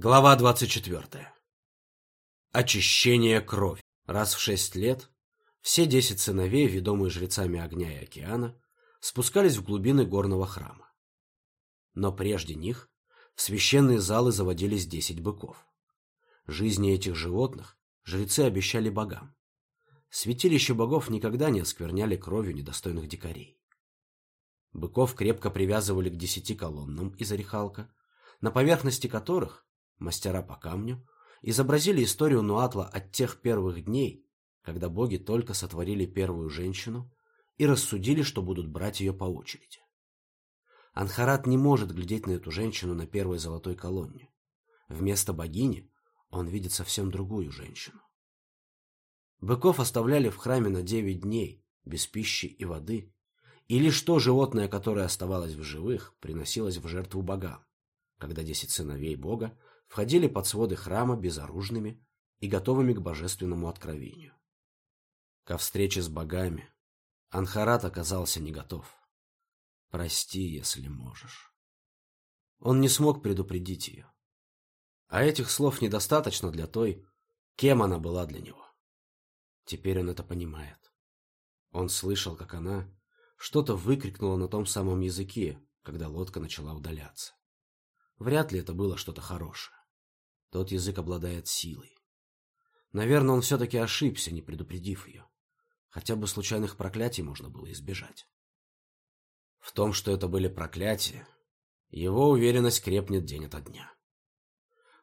Глава 24. Очищение крови. Раз в шесть лет все десять сыновей, ведомые жрецами огня и океана, спускались в глубины горного храма. Но прежде них в священные залы заводились десять быков. Жизни этих животных жрецы обещали богам. Святилища богов никогда не оскверняли кровью недостойных дикарей. Быков крепко привязывали к десяти колоннам из орехалка, на поверхности которых мастера по камню, изобразили историю Нуатла от тех первых дней, когда боги только сотворили первую женщину и рассудили, что будут брать ее по очереди. Анхарат не может глядеть на эту женщину на первой золотой колонне. Вместо богини он видит совсем другую женщину. Быков оставляли в храме на девять дней, без пищи и воды, и лишь то животное, которое оставалось в живых, приносилось в жертву богам, когда десять сыновей бога входили под своды храма безоружными и готовыми к божественному откровению. Ко встрече с богами Анхарат оказался не готов. Прости, если можешь. Он не смог предупредить ее. А этих слов недостаточно для той, кем она была для него. Теперь он это понимает. Он слышал, как она что-то выкрикнула на том самом языке, когда лодка начала удаляться. Вряд ли это было что-то хорошее. Тот язык обладает силой. Наверное, он все-таки ошибся, не предупредив ее. Хотя бы случайных проклятий можно было избежать. В том, что это были проклятия, его уверенность крепнет день ото дня.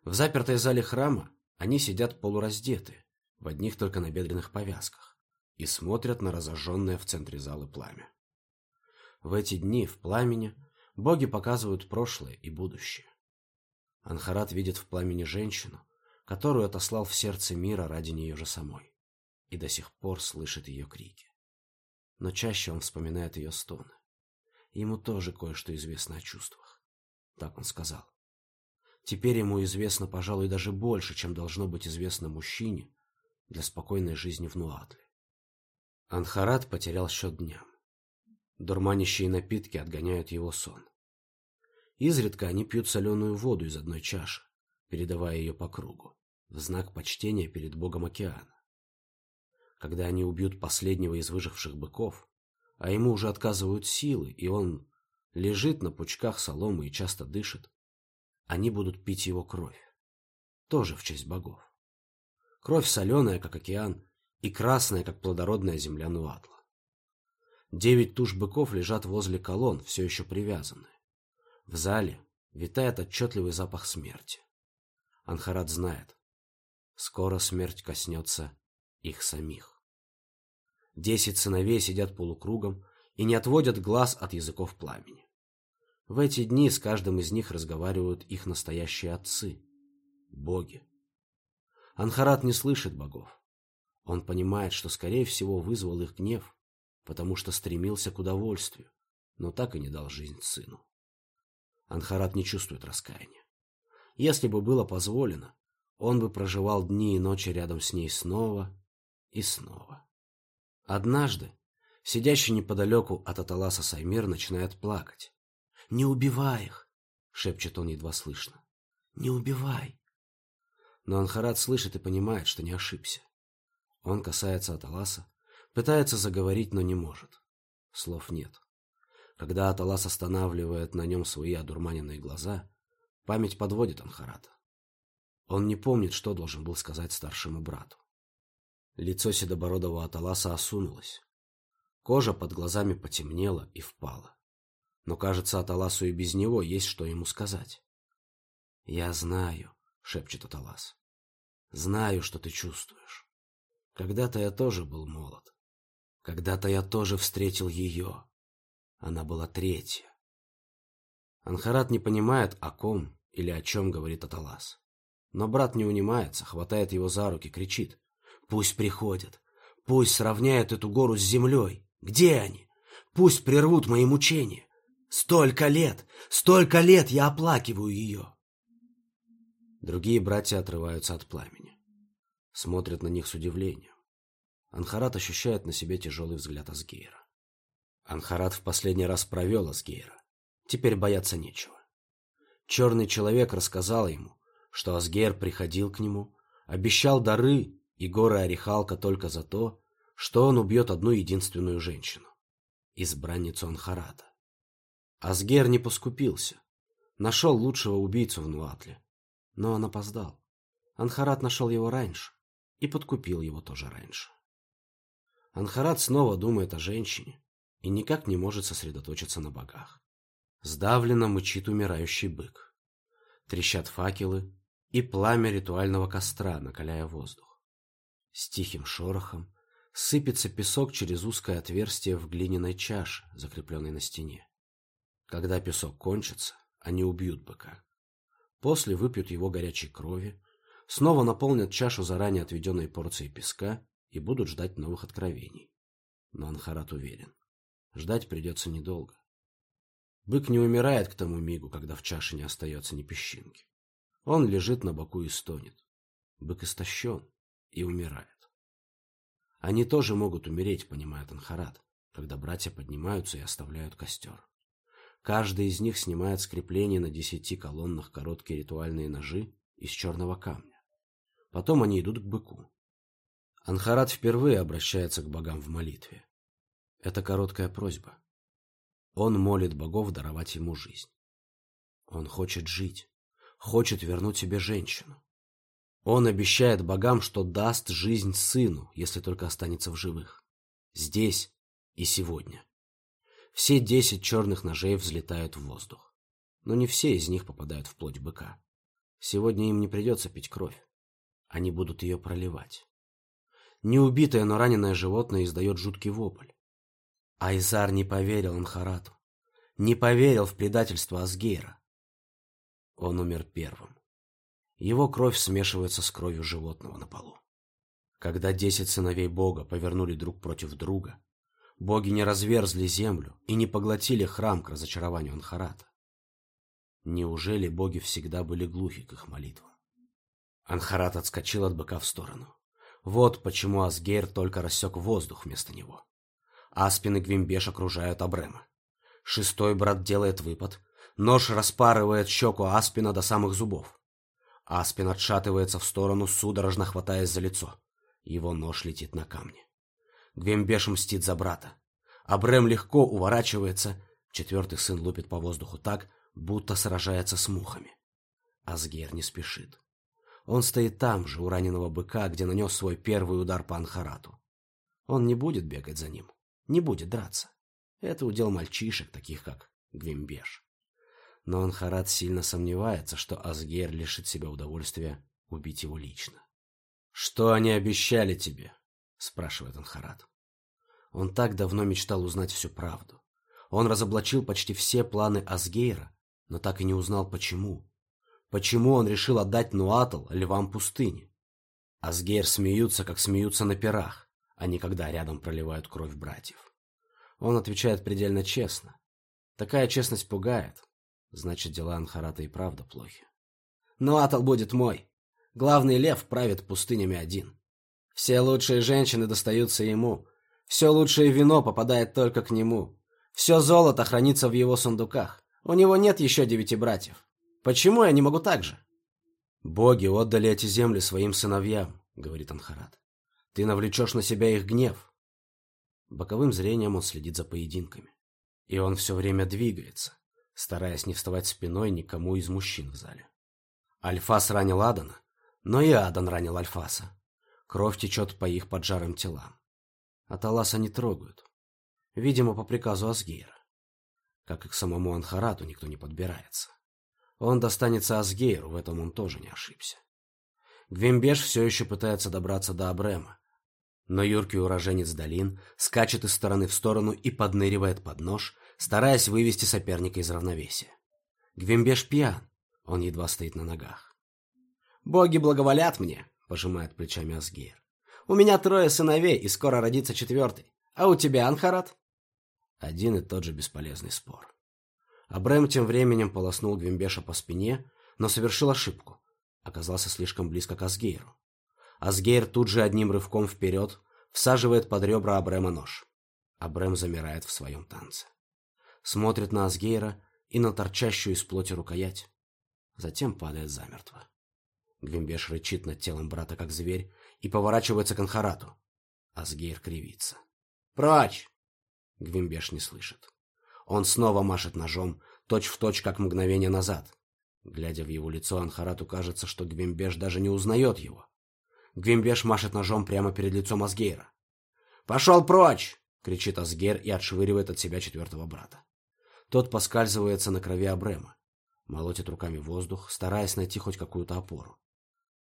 В запертой зале храма они сидят полураздеты, в одних только набедренных повязках, и смотрят на разожженное в центре залы пламя. В эти дни в пламени боги показывают прошлое и будущее. Анхарат видит в пламени женщину, которую отослал в сердце мира ради нее же самой, и до сих пор слышит ее крики. Но чаще он вспоминает ее стоны. Ему тоже кое-что известно о чувствах. Так он сказал. Теперь ему известно, пожалуй, даже больше, чем должно быть известно мужчине для спокойной жизни в Нуатле. Анхарат потерял счет дням. Дурманящие напитки отгоняют его сон. Изредка они пьют соленую воду из одной чаши, передавая ее по кругу, в знак почтения перед богом океана. Когда они убьют последнего из выживших быков, а ему уже отказывают силы, и он лежит на пучках соломы и часто дышит, они будут пить его кровь, тоже в честь богов. Кровь соленая, как океан, и красная, как плодородная земля Нуатла. Девять туш быков лежат возле колонн, все еще привязанные. В зале витает отчетливый запах смерти. Анхарат знает, скоро смерть коснется их самих. Десять сыновей сидят полукругом и не отводят глаз от языков пламени. В эти дни с каждым из них разговаривают их настоящие отцы, боги. Анхарат не слышит богов. Он понимает, что, скорее всего, вызвал их гнев, потому что стремился к удовольствию, но так и не дал жизнь сыну. Анхарат не чувствует раскаяния. Если бы было позволено, он бы проживал дни и ночи рядом с ней снова и снова. Однажды, сидящий неподалеку от Аталаса Саймир начинает плакать. «Не убивай их!» — шепчет он едва слышно. «Не убивай!» Но Анхарат слышит и понимает, что не ошибся. Он касается Аталаса, пытается заговорить, но не может. Слов нет. Когда Аталас останавливает на нем свои одурманенные глаза, память подводит Анхарата. Он не помнит, что должен был сказать старшему брату. Лицо седобородого Аталаса осунулось. Кожа под глазами потемнела и впала. Но, кажется, Аталасу и без него есть что ему сказать. «Я знаю», — шепчет Аталас. «Знаю, что ты чувствуешь. Когда-то я тоже был молод. Когда-то я тоже встретил ее. Она была третья. Анхарат не понимает, о ком или о чем говорит Аталас. Но брат не унимается, хватает его за руки, кричит. «Пусть приходят! Пусть сравняют эту гору с землей! Где они? Пусть прервут мои мучения! Столько лет! Столько лет я оплакиваю ее!» Другие братья отрываются от пламени. Смотрят на них с удивлением. Анхарат ощущает на себе тяжелый взгляд Асгейра. Анхарат в последний раз провел Асгейра. Теперь бояться нечего. Черный человек рассказал ему, что Асгейр приходил к нему, обещал дары и горы Орехалка только за то, что он убьет одну единственную женщину – избранницу Анхарата. Асгер не поскупился, нашел лучшего убийцу в Нуатле, но он опоздал. Анхарат нашел его раньше и подкупил его тоже раньше. Анхарат снова думает о женщине и никак не может сосредоточиться на богах. Сдавленно мычит умирающий бык. Трещат факелы и пламя ритуального костра, накаляя воздух. С тихим шорохом сыпется песок через узкое отверстие в глиняной чаше, закрепленной на стене. Когда песок кончится, они убьют быка. После выпьют его горячей крови, снова наполнят чашу заранее отведенной порцией песка и будут ждать новых откровений. Но Анхарат уверен, ждать придется недолго. Бык не умирает к тому мигу, когда в чаше не остается ни песчинки. Он лежит на боку и стонет. Бык истощен и умирает. Они тоже могут умереть, понимает Анхарат, когда братья поднимаются и оставляют костер. Каждый из них снимает с крепления на десяти колоннах короткие ритуальные ножи из черного камня. Потом они идут к быку. Анхарат впервые обращается к богам в молитве. Это короткая просьба. Он молит богов даровать ему жизнь. Он хочет жить, хочет вернуть себе женщину. Он обещает богам, что даст жизнь сыну, если только останется в живых. Здесь и сегодня. Все десять черных ножей взлетают в воздух. Но не все из них попадают в плоть быка. Сегодня им не придется пить кровь. Они будут ее проливать. Неубитое, но раненое животное издает жуткий вопль. Айзар не поверил Анхарату. Не поверил в предательство Асгейра. Он умер первым. Его кровь смешивается с кровью животного на полу. Когда десять сыновей Бога повернули друг против друга, боги не разверзли землю и не поглотили храм к разочарованию Анхарата. Неужели боги всегда были глухи к их молитвам? Анхарат отскочил от быка в сторону. Вот почему Асгейр только рассек воздух вместо него. Аспин и Гвимбеш окружают Абрема. Шестой брат делает выпад. Нож распарывает щеку Аспина до самых зубов. Аспин отшатывается в сторону, судорожно хватаясь за лицо. Его нож летит на камни. Гвембеш мстит за брата. Абрем легко уворачивается. Четвертый сын лупит по воздуху так, будто сражается с мухами. Асгер не спешит. Он стоит там же, у раненого быка, где нанес свой первый удар по Анхарату. Он не будет бегать за ним, не будет драться. Это удел мальчишек, таких как Гвимбеш. Но Анхарат сильно сомневается, что Асгер лишит себя удовольствия убить его лично. «Что они обещали тебе?» — спрашивает Анхарат. Он так давно мечтал узнать всю правду. Он разоблачил почти все планы Асгейра, но так и не узнал, почему. Почему он решил отдать Нуатл львам пустыни? Асгейр смеются, как смеются на пирах, а не когда рядом проливают кровь братьев. Он отвечает предельно честно. Такая честность пугает. Значит, дела Анхарата и правда плохи. Нуатл будет мой. Главный лев правит пустынями один. Все лучшие женщины достаются ему. Все лучшее вино попадает только к нему. Все золото хранится в его сундуках. У него нет еще девяти братьев. Почему я не могу так же? Боги отдали эти земли своим сыновьям, говорит Анхарат. Ты навлечешь на себя их гнев. Боковым зрением он следит за поединками. И он все время двигается, стараясь не вставать спиной никому из мужчин в зале. Альфас ранил Адана, но и Адан ранил Альфаса. Кровь течет по их поджарым телам. А Таласа не трогают. Видимо, по приказу Асгейра. Как и к самому Анхарату никто не подбирается. Он достанется Асгейру, в этом он тоже не ошибся. Гвимбеш все еще пытается добраться до Абрема. Но юркий уроженец долин скачет из стороны в сторону и подныривает под нож, стараясь вывести соперника из равновесия. Гвимбеш пьян, он едва стоит на ногах. «Боги благоволят мне», — пожимает плечами Асгейр. «У меня трое сыновей, и скоро родится четвертый. А у тебя, Анхарат?» Один и тот же бесполезный спор. Абрем тем временем полоснул Гвимбеша по спине, но совершил ошибку. Оказался слишком близко к Асгейру. Асгейр тут же одним рывком вперед всаживает под ребра Абрема нож. Абрем замирает в своем танце. Смотрит на Асгейра и на торчащую из плоти рукоять. Затем падает замертво. Гвимбеш рычит над телом брата, как зверь, и поворачивается к Анхарату. Асгейр кривится. «Прочь!» Гвимбеш не слышит. Он снова машет ножом, точь-в-точь, точь, как мгновение назад. Глядя в его лицо, Анхарату кажется, что Гвимбеш даже не узнает его. Гвимбеш машет ножом прямо перед лицом Асгейра. «Пошел прочь!» — кричит Асгейр и отшвыривает от себя четвертого брата. Тот поскальзывается на крови Абрема, молотит руками воздух, стараясь найти хоть какую-то опору.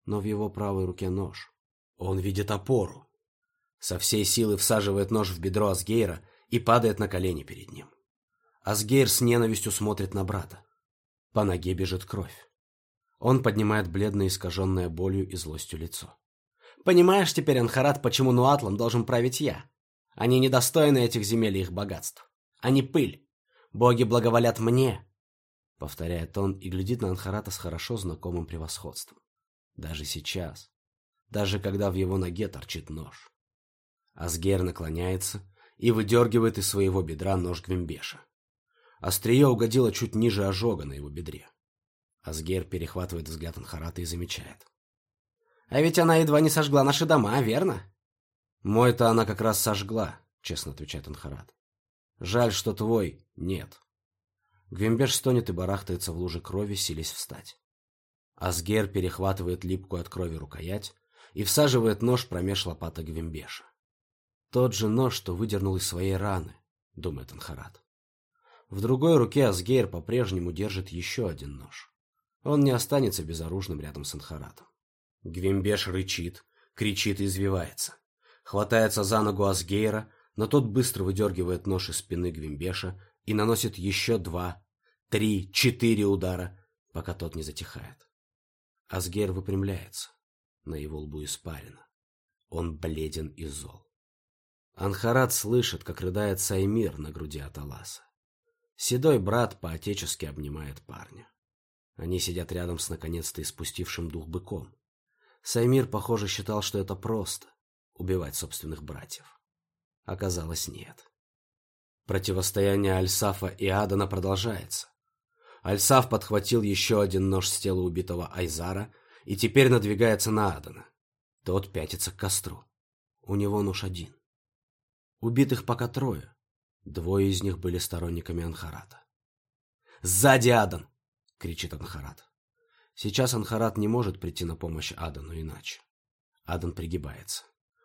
Но в его правой руке нож. Он видит опору. Со всей силы всаживает нож в бедро Асгейра и падает на колени перед ним. Асгейр с ненавистью смотрит на брата. По ноге бежит кровь. Он поднимает бледное, искаженное болью и злостью лицо. «Понимаешь теперь, Анхарат, почему Нуатлом должен править я? Они недостойны этих земель и их богатств. Они пыль. Боги благоволят мне!» Повторяет он и глядит на Анхарата с хорошо знакомым превосходством. Даже сейчас. Даже когда в его ноге торчит нож. Асгер наклоняется и выдергивает из своего бедра нож Гвимбеша. Острие угодило чуть ниже ожога на его бедре. Асгер перехватывает взгляд Анхарата и замечает. «А ведь она едва не сожгла наши дома, верно?» «Мой-то она как раз сожгла», — честно отвечает Анхарат. «Жаль, что твой нет». Гвимбеш стонет и барахтается в луже крови, силясь встать. Асгер перехватывает липкую от крови рукоять и всаживает нож промеж лопаток Гвимбеша. Тот же нож, что выдернул из своей раны, думает Анхарат. В другой руке Асгейр по-прежнему держит еще один нож. Он не останется безоружным рядом с Анхаратом. Гвимбеш рычит, кричит и извивается. Хватается за ногу Асгейра, но тот быстро выдергивает нож из спины Гвимбеша и наносит еще два, три, четыре удара, пока тот не затихает. Асгейр выпрямляется. На его лбу испарено. Он бледен и зол. Анхарат слышит, как рыдает Саймир на груди Аталаса. Седой брат по-отечески обнимает парня. Они сидят рядом с наконец-то испустившим дух быком. Саймир, похоже, считал, что это просто — убивать собственных братьев. Оказалось, нет. Противостояние Альсафа и Адана продолжается. Альсаф подхватил еще один нож с тела убитого Айзара и теперь надвигается на Адана. Тот пятится к костру. У него нож один. Убитых пока трое. Двое из них были сторонниками Анхарата. «Сзади, Адан!» — кричит Анхарат. Сейчас Анхарат не может прийти на помощь Адану иначе. Адан пригибается.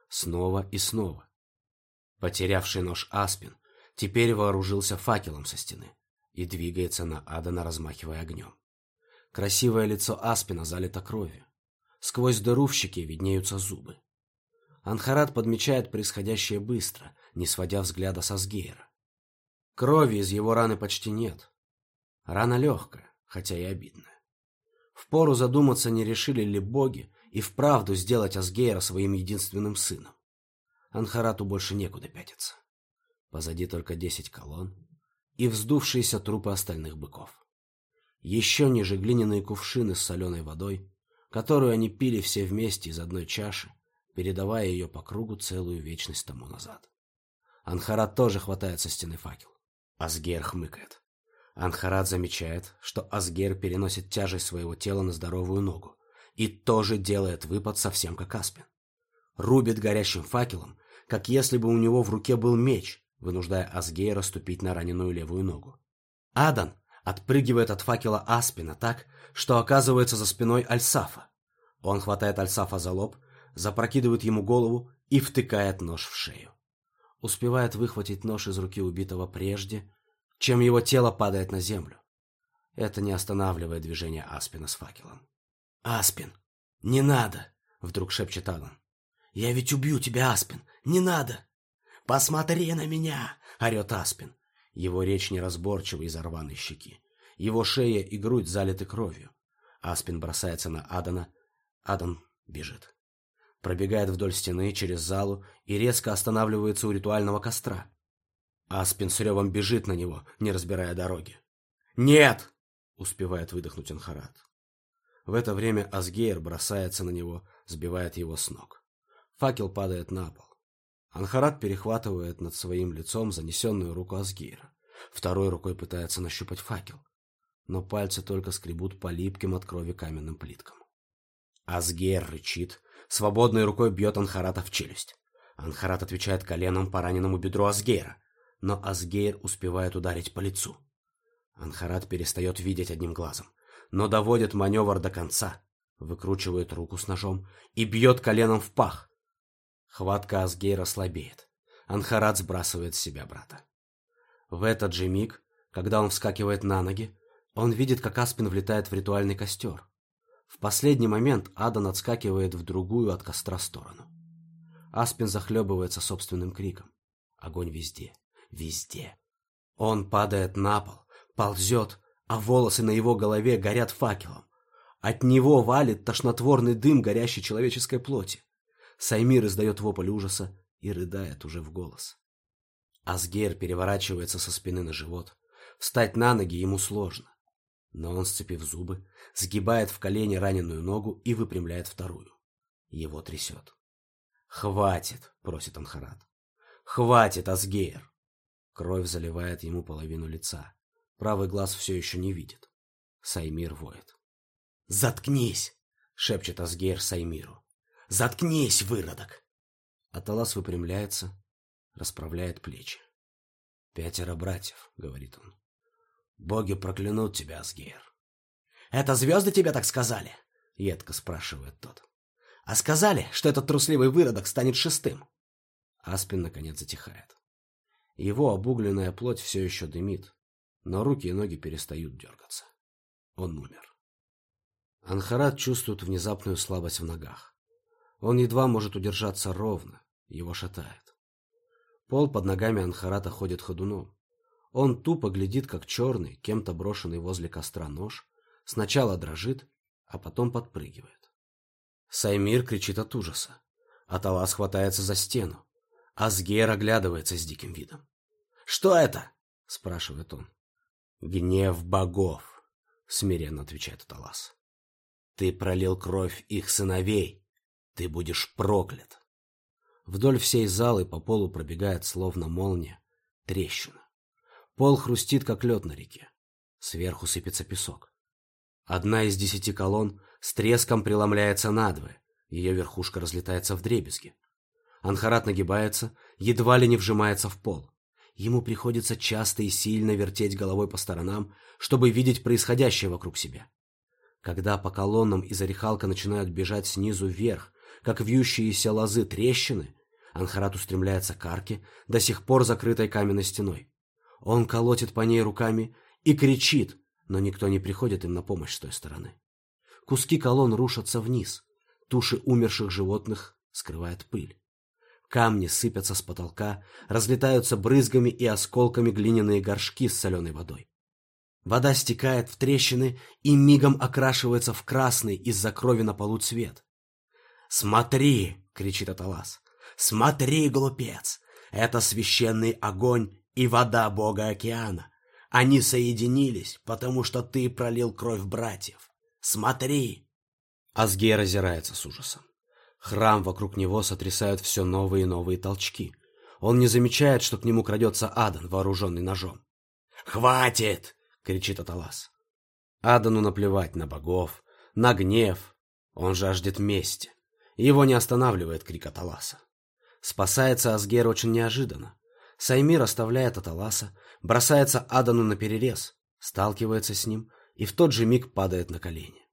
Снова и снова. Потерявший нож Аспин теперь вооружился факелом со стены и двигается на Адана, размахивая огнем. Красивое лицо Аспина залито кровью. Сквозь дыру в щеке виднеются зубы. Анхарат подмечает происходящее быстро, не сводя взгляда со Сгейра. Крови из его раны почти нет. Рана легкая, хотя и обидная. Впору задуматься, не решили ли боги и вправду сделать Асгейра своим единственным сыном. Анхарату больше некуда пятиться. Позади только десять колонн и вздувшиеся трупы остальных быков. Еще ниже глиняные кувшины с соленой водой, которую они пили все вместе из одной чаши, передавая ее по кругу целую вечность тому назад. Анхарат тоже хватает со стены факел. Асгер хмыкает. Анхарат замечает, что Асгер переносит тяжесть своего тела на здоровую ногу и тоже делает выпад совсем как Аспин. Рубит горящим факелом, как если бы у него в руке был меч, вынуждая Асгейра ступить на раненую левую ногу. Адан отпрыгивает от факела Аспина так, что оказывается за спиной Альсафа. Он хватает Альсафа за лоб, запрокидывает ему голову и втыкает нож в шею успевает выхватить нож из руки убитого прежде, чем его тело падает на землю. Это не останавливает движение Аспина с факелом. «Аспин, не надо!» — вдруг шепчет Адам. «Я ведь убью тебя, Аспин! Не надо!» «Посмотри на меня!» — орет Аспин. Его речь неразборчива из-за рваной щеки. Его шея и грудь залиты кровью. Аспин бросается на Адана. Адан бежит пробегает вдоль стены через залу и резко останавливается у ритуального костра. Аспин с бежит на него, не разбирая дороги. «Нет!» — успевает выдохнуть Анхарат. В это время Асгейр бросается на него, сбивает его с ног. Факел падает на пол. Анхарат перехватывает над своим лицом занесенную руку Асгейра. Второй рукой пытается нащупать факел. Но пальцы только скребут по липким от крови каменным плиткам. Асгейр рычит, свободной рукой бьет Анхарата в челюсть. Анхарат отвечает коленом по раненому бедру Асгейра, но Асгейр успевает ударить по лицу. Анхарат перестает видеть одним глазом, но доводит маневр до конца, выкручивает руку с ножом и бьет коленом в пах. Хватка Асгейра слабеет. Анхарат сбрасывает с себя брата. В этот же миг, когда он вскакивает на ноги, он видит, как Аспин влетает в ритуальный костер. В последний момент Адан отскакивает в другую от костра сторону. Аспин захлебывается собственным криком. Огонь везде, везде. Он падает на пол, ползет, а волосы на его голове горят факелом. От него валит тошнотворный дым горящей человеческой плоти. Саймир издает вопль ужаса и рыдает уже в голос. Асгейр переворачивается со спины на живот. Встать на ноги ему сложно. Но он, сцепив зубы, сгибает в колени раненую ногу и выпрямляет вторую. Его трясет. «Хватит!» — просит Анхарат. «Хватит, Асгейр!» Кровь заливает ему половину лица. Правый глаз все еще не видит. Саймир воет. «Заткнись!» — шепчет Асгейр Саймиру. «Заткнись, выродок!» Аталас выпрямляется, расправляет плечи. «Пятеро братьев», — говорит он. «Боги проклянут тебя, Асгейр». «Это звезды тебе так сказали?» — едко спрашивает тот. «А сказали, что этот трусливый выродок станет шестым?» Аспин, наконец, затихает. Его обугленная плоть все еще дымит, но руки и ноги перестают дергаться. Он умер. Анхарат чувствует внезапную слабость в ногах. Он едва может удержаться ровно, его шатает. Пол под ногами Анхарата ходит ходуном. Он тупо глядит, как черный, кем-то брошенный возле костра нож, сначала дрожит, а потом подпрыгивает. Саймир кричит от ужаса. Аталас хватается за стену. Асгер оглядывается с диким видом. «Что это?» — спрашивает он. «Гнев богов», — смиренно отвечает Аталас. «Ты пролил кровь их сыновей. Ты будешь проклят». Вдоль всей залы по полу пробегает, словно молния, трещина. Пол хрустит, как лед на реке. Сверху сыпется песок. Одна из десяти колонн с треском преломляется надвое, ее верхушка разлетается в дребезги. Анхарат нагибается, едва ли не вжимается в пол. Ему приходится часто и сильно вертеть головой по сторонам, чтобы видеть происходящее вокруг себя. Когда по колоннам из орехалка начинают бежать снизу вверх, как вьющиеся лозы трещины, Анхарат устремляется к арке, до сих пор закрытой каменной стеной. Он колотит по ней руками и кричит, но никто не приходит им на помощь с той стороны. Куски колонн рушатся вниз, туши умерших животных скрывает пыль. Камни сыпятся с потолка, разлетаются брызгами и осколками глиняные горшки с соленой водой. Вода стекает в трещины и мигом окрашивается в красный из-за крови на полу цвет. «Смотри!» — кричит Аталас. «Смотри, глупец! Это священный огонь и вода бога океана. Они соединились, потому что ты пролил кровь братьев. Смотри!» Асгей разирается с ужасом. Храм вокруг него сотрясают все новые и новые толчки. Он не замечает, что к нему крадется Адан, вооруженный ножом. «Хватит!» — кричит Аталас. Адану наплевать на богов, на гнев. Он жаждет мести. Его не останавливает крик Аталаса. Спасается Асгер очень неожиданно. Саймир оставляет Аталаса, бросается Адану на перерез, сталкивается с ним и в тот же миг падает на колени.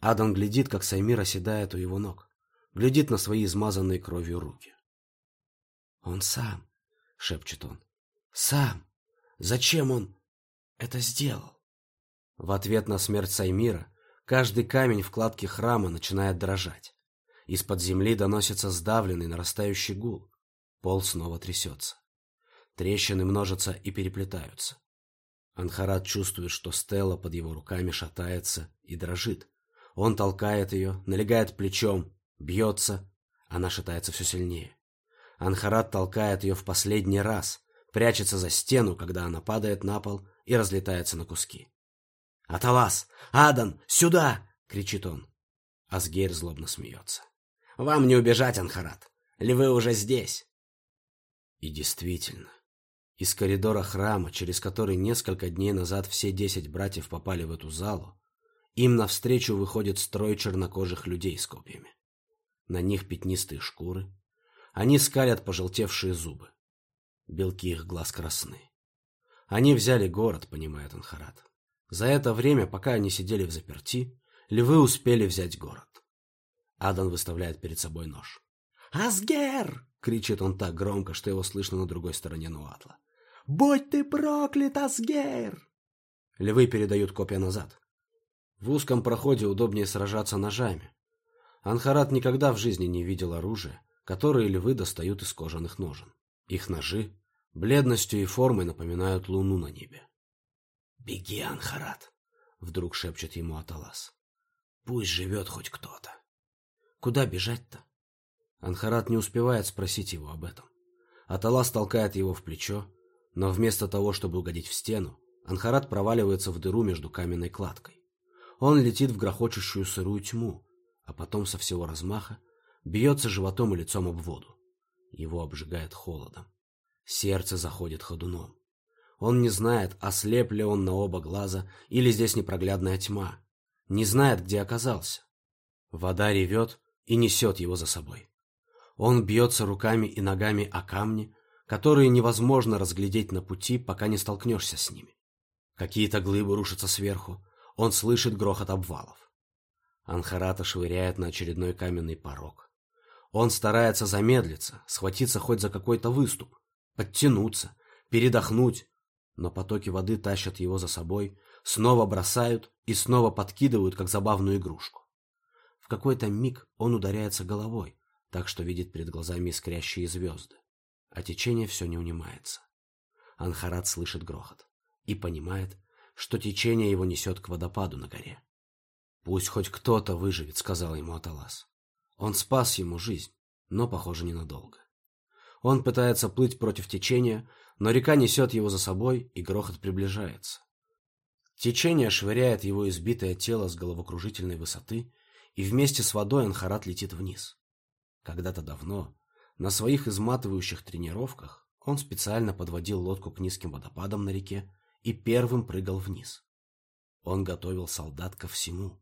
Адан глядит, как Саймир оседает у его ног, глядит на свои измазанные кровью руки. «Он сам», — шепчет он, — «сам. Зачем он это сделал?» В ответ на смерть Саймира каждый камень в кладке храма начинает дрожать. Из-под земли доносится сдавленный нарастающий гул. Пол снова трясется. Трещины множатся и переплетаются. Анхарат чувствует, что Стелла под его руками шатается и дрожит. Он толкает ее, налегает плечом, бьется. Она шатается все сильнее. Анхарат толкает ее в последний раз, прячется за стену, когда она падает на пол и разлетается на куски. «Аталас! Адан! Сюда!» — кричит он. Асгейр злобно смеется. Вам не убежать, Анхарат. Львы уже здесь. И действительно, из коридора храма, через который несколько дней назад все десять братьев попали в эту залу, Им навстречу выходит строй чернокожих людей с копьями. На них пятнистые шкуры. Они скалят пожелтевшие зубы. Белки их глаз красны. Они взяли город, понимает Анхарат. За это время, пока они сидели в заперти, львы успели взять город. Адан выставляет перед собой нож. «Асгер!» — кричит он так громко, что его слышно на другой стороне Нуатла. «Будь ты проклят, Асгер!» Львы передают копья назад. В узком проходе удобнее сражаться ножами. Анхарат никогда в жизни не видел оружия, которое львы достают из кожаных ножен. Их ножи бледностью и формой напоминают луну на небе. «Беги, Анхарат!» — вдруг шепчет ему Аталас. «Пусть живет хоть кто-то». «Куда бежать-то?» Анхарат не успевает спросить его об этом. Аталас толкает его в плечо, но вместо того, чтобы угодить в стену, Анхарат проваливается в дыру между каменной кладкой. Он летит в грохочущую сырую тьму, а потом со всего размаха бьется животом и лицом об воду. Его обжигает холодом. Сердце заходит ходуном. Он не знает, ослеп ли он на оба глаза или здесь непроглядная тьма. Не знает, где оказался. Вода ревет и несет его за собой. Он бьется руками и ногами о камни, которые невозможно разглядеть на пути, пока не столкнешься с ними. Какие-то глыбы рушатся сверху, он слышит грохот обвалов. Анхарата швыряет на очередной каменный порог. Он старается замедлиться, схватиться хоть за какой-то выступ, подтянуться, передохнуть, но потоки воды тащат его за собой, снова бросают и снова подкидывают, как забавную игрушку. В какой-то миг он ударяется головой, так что видит перед глазами искрящие звезды, а течение все не унимается. Анхарат слышит грохот и понимает, что течение его несет к водопаду на горе. «Пусть хоть кто-то выживет», — сказал ему Аталас. Он спас ему жизнь, но, похоже, ненадолго. Он пытается плыть против течения, но река несет его за собой, и грохот приближается. Течение швыряет его избитое тело с головокружительной высоты, и вместе с водой Анхарат летит вниз. Когда-то давно, на своих изматывающих тренировках, он специально подводил лодку к низким водопадам на реке и первым прыгал вниз. Он готовил солдат ко всему.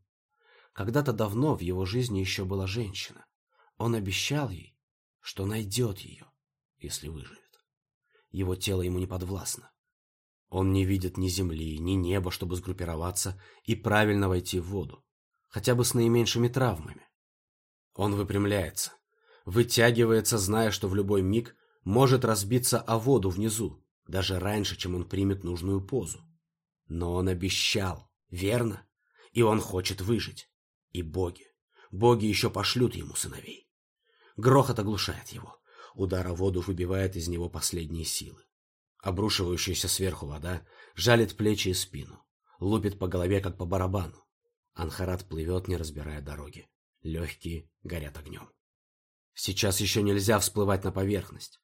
Когда-то давно в его жизни еще была женщина. Он обещал ей, что найдет ее, если выживет. Его тело ему не подвластно. Он не видит ни земли, ни неба, чтобы сгруппироваться и правильно войти в воду, хотя бы с наименьшими травмами. Он выпрямляется, вытягивается, зная, что в любой миг может разбиться о воду внизу, даже раньше, чем он примет нужную позу. Но он обещал, верно? И он хочет выжить. И боги, боги еще пошлют ему сыновей. Грохот оглушает его. Удар о воду выбивает из него последние силы. Обрушивающаяся сверху вода жалит плечи и спину, лупит по голове, как по барабану. Анхарат плывет, не разбирая дороги. Легкие горят огнем. Сейчас еще нельзя всплывать на поверхность.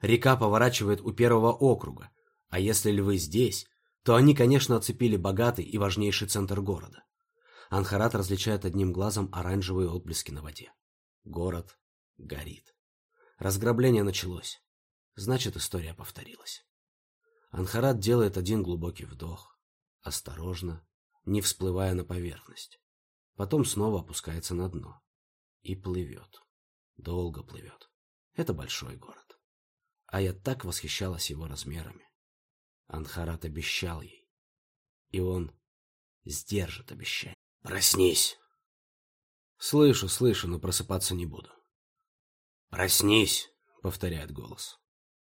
Река поворачивает у первого округа, а если львы здесь, то они, конечно, оцепили богатый и важнейший центр города. Анхарат различает одним глазом оранжевые отблески на воде. Город горит. Разграбление началось. Значит, история повторилась. Анхарат делает один глубокий вдох, осторожно, не всплывая на поверхность. Потом снова опускается на дно. И плывет. Долго плывет. Это большой город. А я так восхищалась его размерами. Анхарат обещал ей. И он сдержит обещание. «Проснись!» «Слышу, слышу, но просыпаться не буду. «Проснись!» — повторяет голос.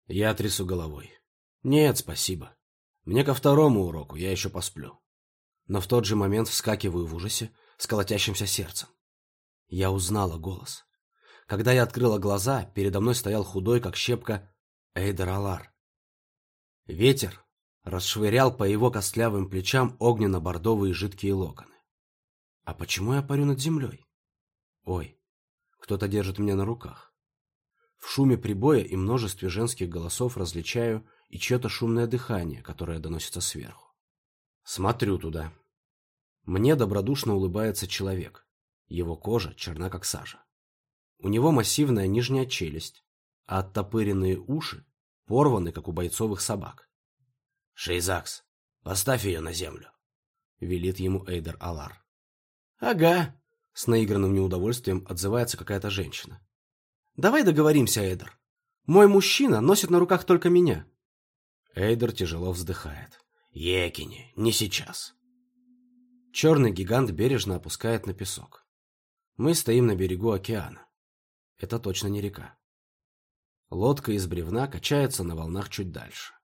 Я трясу головой. «Нет, спасибо. Мне ко второму уроку, я еще посплю». Но в тот же момент вскакиваю в ужасе с колотящимся сердцем. Я узнала голос. Когда я открыла глаза, передо мной стоял худой, как щепка, Эйдер Алар. Ветер расшвырял по его костлявым плечам огненно-бордовые жидкие локоны. А почему я парю над землей? Ой, кто-то держит меня на руках. В шуме прибоя и множестве женских голосов различаю и чье-то шумное дыхание, которое доносится сверху. Смотрю туда. Мне добродушно улыбается человек. Его кожа черна, как сажа. У него массивная нижняя челюсть, а оттопыренные уши порваны, как у бойцовых собак. «Шейзакс, поставь ее на землю», — велит ему Эйдер Алар. Ага, с наигранным неудовольствием отзывается какая-то женщина. Давай договоримся, Эйдер. Мой мужчина носит на руках только меня. Эйдер тяжело вздыхает. Екини, не сейчас. Черный гигант бережно опускает на песок. Мы стоим на берегу океана. Это точно не река. Лодка из бревна качается на волнах чуть дальше.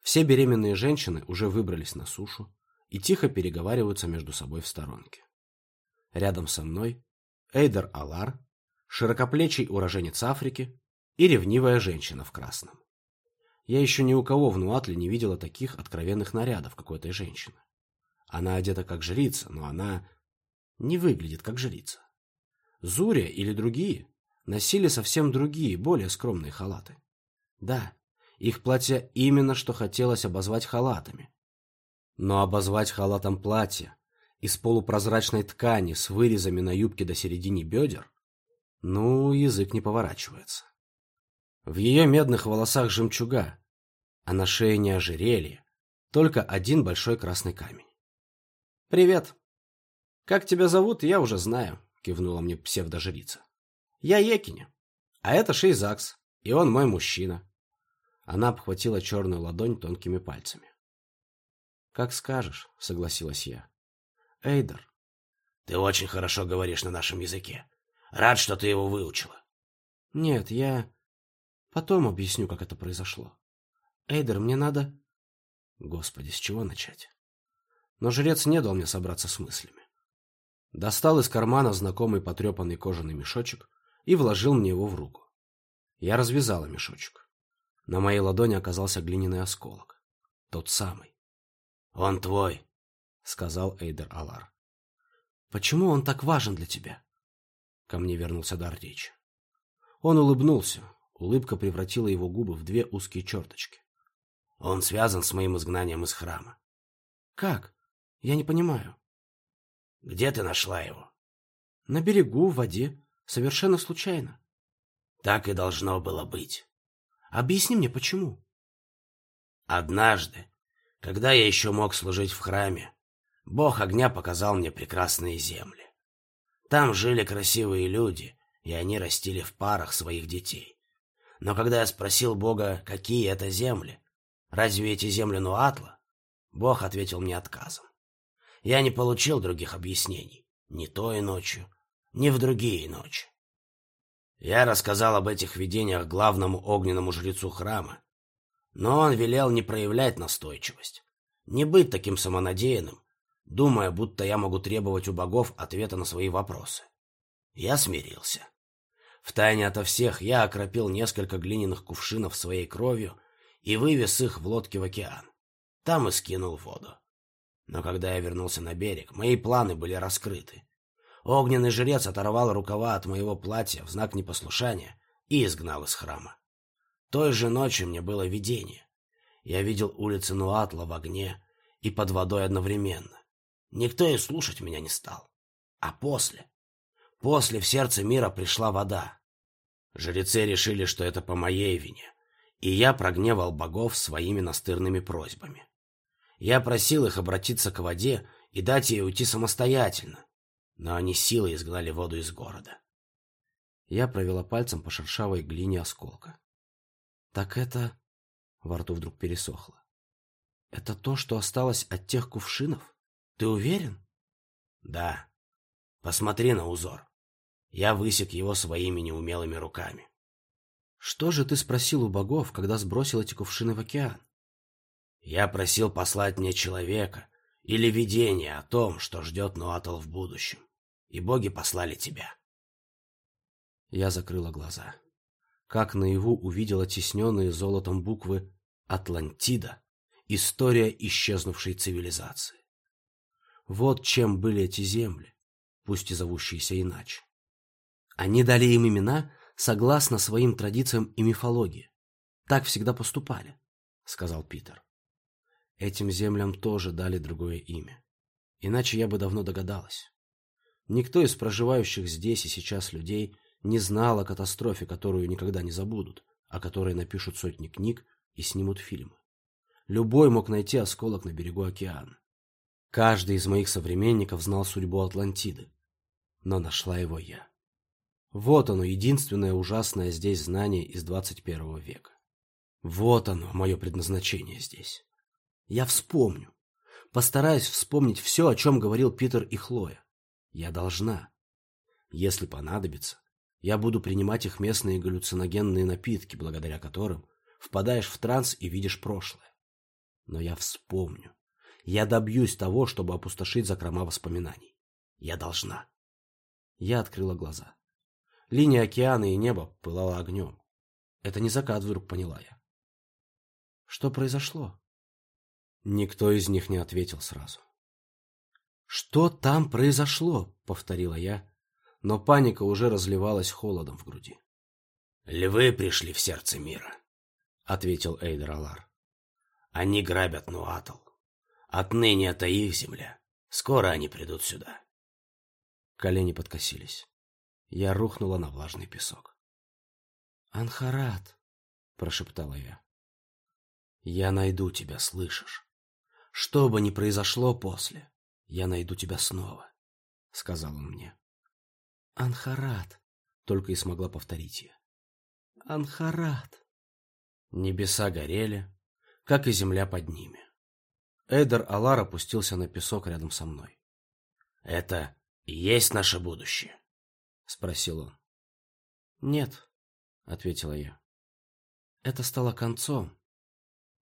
Все беременные женщины уже выбрались на сушу и тихо переговариваются между собой в сторонке. Рядом со мной Эйдер Алар, широкоплечий уроженец Африки и ревнивая женщина в красном. Я еще ни у кого в Нуатле не видела таких откровенных нарядов, как у этой женщины. Она одета как жрица, но она не выглядит как жрица. Зуря или другие носили совсем другие, более скромные халаты. Да, их платья именно что хотелось обозвать халатами. Но обозвать халатом платье из полупрозрачной ткани с вырезами на юбке до середины бедер, ну, язык не поворачивается. В ее медных волосах жемчуга, а на шее не ожерелье, только один большой красный камень. «Привет. Как тебя зовут, я уже знаю», — кивнула мне псевдожрица. «Я Екиня, а это Шейзакс, и он мой мужчина». Она обхватила черную ладонь тонкими пальцами. «Как скажешь», — согласилась я. Эйдер. Ты очень хорошо говоришь на нашем языке. Рад, что ты его выучила. Нет, я... Потом объясню, как это произошло. Эйдер, мне надо... Господи, с чего начать? Но жрец не дал мне собраться с мыслями. Достал из кармана знакомый потрепанный кожаный мешочек и вложил мне его в руку. Я развязала мешочек. На моей ладони оказался глиняный осколок. Тот самый. «Он твой», сказал Эйдер Алар. Почему он так важен для тебя? Ко мне вернулся дар речи. Он улыбнулся. Улыбка превратила его губы в две узкие черточки. Он связан с моим изгнанием из храма. Как? Я не понимаю. Где ты нашла его? На берегу, в воде. Совершенно случайно. Так и должно было быть. Объясни мне, почему? Однажды, когда я еще мог служить в храме, Бог огня показал мне прекрасные земли. Там жили красивые люди, и они растили в парах своих детей. Но когда я спросил Бога, какие это земли, разве эти земли Нуатла, Бог ответил мне отказом. Я не получил других объяснений, ни той ночью, ни в другие ночи. Я рассказал об этих видениях главному огненному жрецу храма, но он велел не проявлять настойчивость, не быть таким самонадеянным думая, будто я могу требовать у богов ответа на свои вопросы. Я смирился. Втайне ото всех я окропил несколько глиняных кувшинов своей кровью и вывез их в лодке в океан. Там и скинул воду. Но когда я вернулся на берег, мои планы были раскрыты. Огненный жрец оторвал рукава от моего платья в знак непослушания и изгнал из храма. Той же ночью мне было видение. Я видел улицы Нуатла в огне и под водой одновременно. Никто и слушать меня не стал. А после? После в сердце мира пришла вода. Жрецы решили, что это по моей вине, и я прогневал богов своими настырными просьбами. Я просил их обратиться к воде и дать ей уйти самостоятельно, но они силой изгнали воду из города. Я провела пальцем по шершавой глине осколка. Так это... Во рту вдруг пересохло. Это то, что осталось от тех кувшинов? Ты уверен? Да. Посмотри на узор. Я высек его своими неумелыми руками. Что же ты спросил у богов, когда сбросил эти кувшины в океан? Я просил послать мне человека или видение о том, что ждет Нуатал в будущем. И боги послали тебя. Я закрыла глаза. Как наяву увидела тесненные золотом буквы «Атлантида. История исчезнувшей цивилизации». Вот чем были эти земли, пусть и зовущиеся иначе. Они дали им имена согласно своим традициям и мифологии. Так всегда поступали, сказал Питер. Этим землям тоже дали другое имя. Иначе я бы давно догадалась. Никто из проживающих здесь и сейчас людей не знал о катастрофе, которую никогда не забудут, о которой напишут сотни книг и снимут фильмы. Любой мог найти осколок на берегу океана. Каждый из моих современников знал судьбу Атлантиды, но нашла его я. Вот оно, единственное ужасное здесь знание из 21 века. Вот оно, мое предназначение здесь. Я вспомню. Постараюсь вспомнить все, о чем говорил Питер и Хлоя. Я должна. Если понадобится, я буду принимать их местные галлюциногенные напитки, благодаря которым впадаешь в транс и видишь прошлое. Но я вспомню. Я добьюсь того, чтобы опустошить закрома воспоминаний. Я должна. Я открыла глаза. Линия океана и неба пылала огнем. Это не закат, вдруг поняла я. Что произошло? Никто из них не ответил сразу. «Что там произошло?» — повторила я, но паника уже разливалась холодом в груди. «Львы пришли в сердце мира», — ответил Эйдер Алар. «Они грабят Нуатл. Отныне это их земля. Скоро они придут сюда». Колени подкосились. Я рухнула на влажный песок. «Анхарат», — прошептала я. «Я найду тебя, слышишь? Что бы ни произошло после, я найду тебя снова», — сказал он мне. «Анхарат», — только и смогла повторить я. «Анхарат». Небеса горели, как и земля под ними. Эдер Алар опустился на песок рядом со мной. «Это и есть наше будущее?» — спросил он. «Нет», — ответила я. «Это стало концом,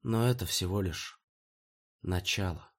но это всего лишь начало».